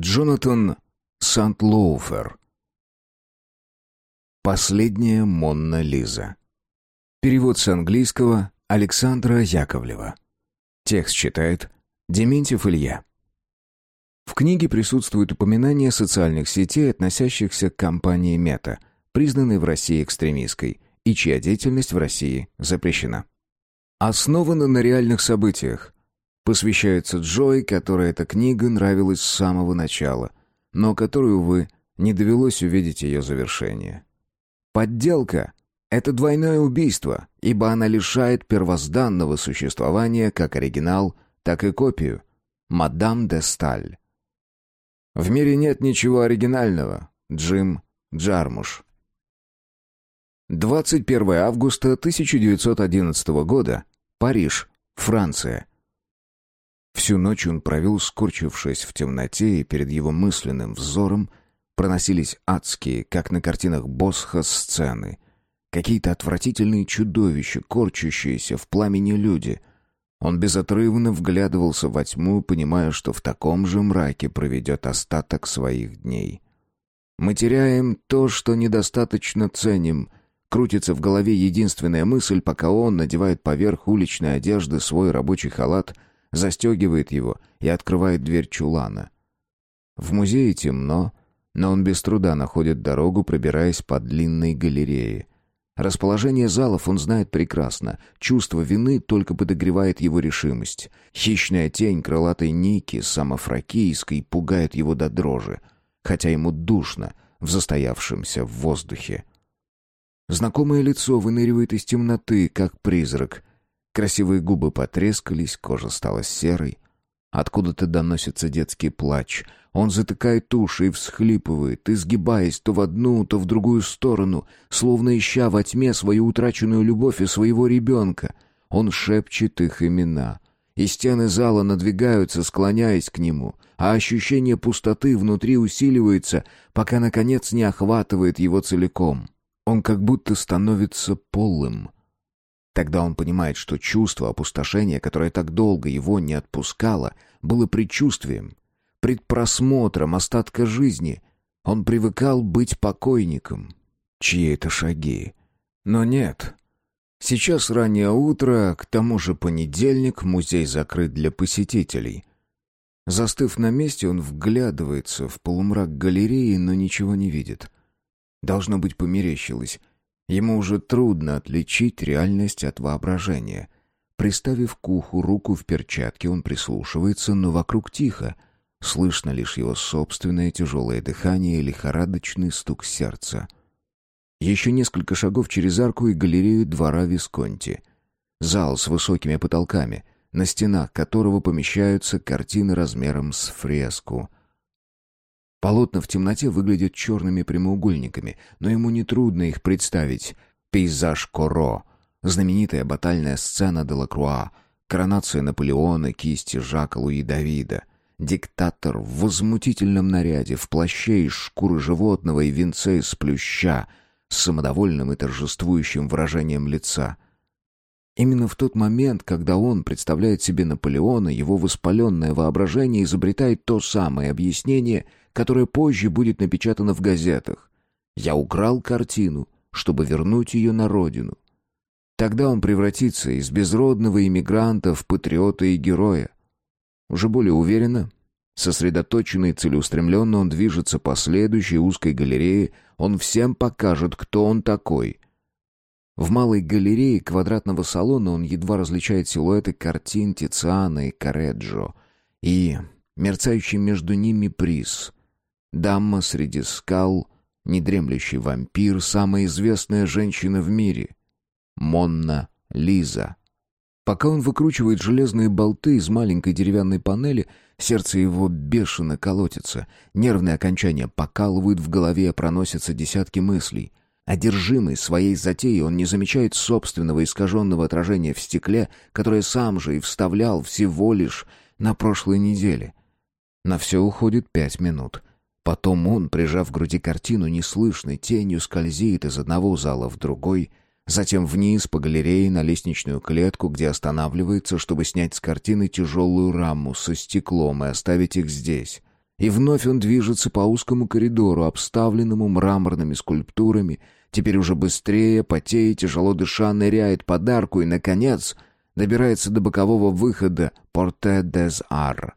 Джонатан Сант-Лоуфер. Последняя Монна Лиза. Перевод с английского Александра Яковлева. Текст читает Дементьев Илья. В книге присутствует упоминание социальных сетей, относящихся к компании Мета, признанной в России экстремистской, и чья деятельность в России запрещена. Основана на реальных событиях. Посвящается Джой, которой эта книга нравилась с самого начала, но которой, увы, не довелось увидеть ее завершение. Подделка — это двойное убийство, ибо она лишает первозданного существования как оригинал, так и копию. Мадам де Сталь. В мире нет ничего оригинального. Джим Джармуш. 21 августа 1911 года. Париж, Франция. Всю ночь он провел, скорчившись в темноте, и перед его мысленным взором проносились адские, как на картинах Босха, сцены. Какие-то отвратительные чудовища, корчащиеся в пламени люди. Он безотрывно вглядывался во тьму, понимая, что в таком же мраке проведет остаток своих дней. «Мы теряем то, что недостаточно ценим», Крутится в голове единственная мысль, пока он надевает поверх уличной одежды свой рабочий халат, застегивает его и открывает дверь чулана. В музее темно, но он без труда находит дорогу, пробираясь по длинной галерее. Расположение залов он знает прекрасно. Чувство вины только подогревает его решимость. Хищная тень крылатой Ники, самофракийской, пугает его до дрожи, хотя ему душно в застоявшемся воздухе. Знакомое лицо выныривает из темноты, как призрак. Красивые губы потрескались, кожа стала серой. Откуда-то доносится детский плач. Он затыкает уши и всхлипывает, изгибаясь то в одну, то в другую сторону, словно ища во тьме свою утраченную любовь и своего ребенка. Он шепчет их имена. И стены зала надвигаются, склоняясь к нему, а ощущение пустоты внутри усиливается, пока, наконец, не охватывает его целиком. Он как будто становится полым. Тогда он понимает, что чувство опустошения, которое так долго его не отпускало, было предчувствием, предпросмотром остатка жизни. Он привыкал быть покойником. Чьи это шаги? Но нет. Сейчас раннее утро, к тому же понедельник, музей закрыт для посетителей. Застыв на месте, он вглядывается в полумрак галереи, но ничего не видит. Должно быть, померещилось. Ему уже трудно отличить реальность от воображения. Приставив к уху руку в перчатке, он прислушивается, но вокруг тихо. Слышно лишь его собственное тяжелое дыхание и лихорадочный стук сердца. Еще несколько шагов через арку и галерею двора Висконти. Зал с высокими потолками, на стенах которого помещаются картины размером с фреску — Полотна в темноте выглядят черными прямоугольниками, но ему нетрудно их представить. Пейзаж Коро, знаменитая батальная сцена Делакруа, коронация Наполеона, кисти Жака Луи Давида, диктатор в возмутительном наряде, в плаще из шкуры животного и венце из плюща, с самодовольным и торжествующим выражением лица — Именно в тот момент, когда он представляет себе Наполеона, его воспаленное воображение изобретает то самое объяснение, которое позже будет напечатано в газетах. «Я украл картину, чтобы вернуть ее на родину». Тогда он превратится из безродного иммигранта в патриота и героя. Уже более уверенно, сосредоточенно и целеустремленно он движется по следующей узкой галерее, он всем покажет, кто он такой — в малой галерее квадратного салона он едва различает силуэты картин Тициана и Кареджо и мерцающий между ними приз. Дама среди скал, недремлющий вампир, самая известная женщина в мире. Монна Лиза. Пока он выкручивает железные болты из маленькой деревянной панели, сердце его бешено колотится, нервные окончания покалывают в голове, проносятся десятки мыслей. Одержимый своей затеей, он не замечает собственного искаженного отражения в стекле, которое сам же и вставлял всего лишь на прошлой неделе. На все уходит пять минут. Потом он, прижав к груди картину, неслышной тенью скользит из одного зала в другой, затем вниз по галерее на лестничную клетку, где останавливается, чтобы снять с картины тяжелую раму со стеклом и оставить их здесь. И вновь он движется по узкому коридору, обставленному мраморными скульптурами, теперь уже быстрее, потея, тяжело дыша, ныряет под арку и, наконец, добирается до бокового выхода «Порте дез Ар».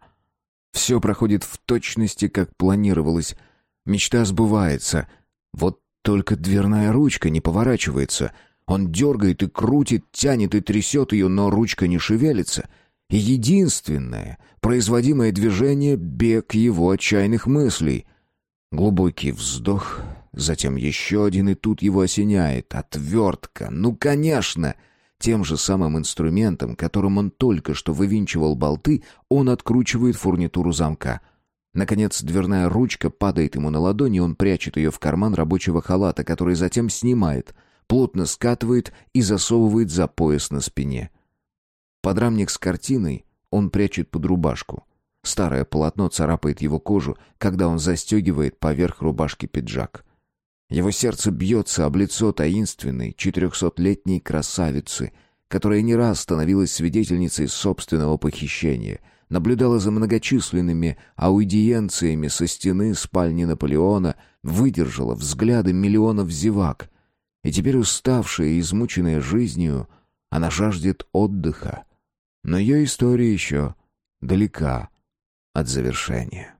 Все проходит в точности, как планировалось. Мечта сбывается. Вот только дверная ручка не поворачивается. Он дергает и крутит, тянет и трясет ее, но ручка не шевелится. И единственное производимое движение — бег его отчаянных мыслей. Глубокий вздох, затем еще один, и тут его осеняет. Отвертка. Ну, конечно! Тем же самым инструментом, которым он только что вывинчивал болты, он откручивает фурнитуру замка — Наконец, дверная ручка падает ему на ладони, он прячет ее в карман рабочего халата, который затем снимает, плотно скатывает и засовывает за пояс на спине. Подрамник с картиной он прячет под рубашку. Старое полотно царапает его кожу, когда он застегивает поверх рубашки пиджак. Его сердце бьется об лицо таинственной, четырехсотлетней красавицы, которая не раз становилась свидетельницей собственного похищения — наблюдала за многочисленными аудиенциями со стены спальни Наполеона, выдержала взгляды миллионов зевак. И теперь уставшая и измученная жизнью, она жаждет отдыха. Но ее история еще далека от завершения.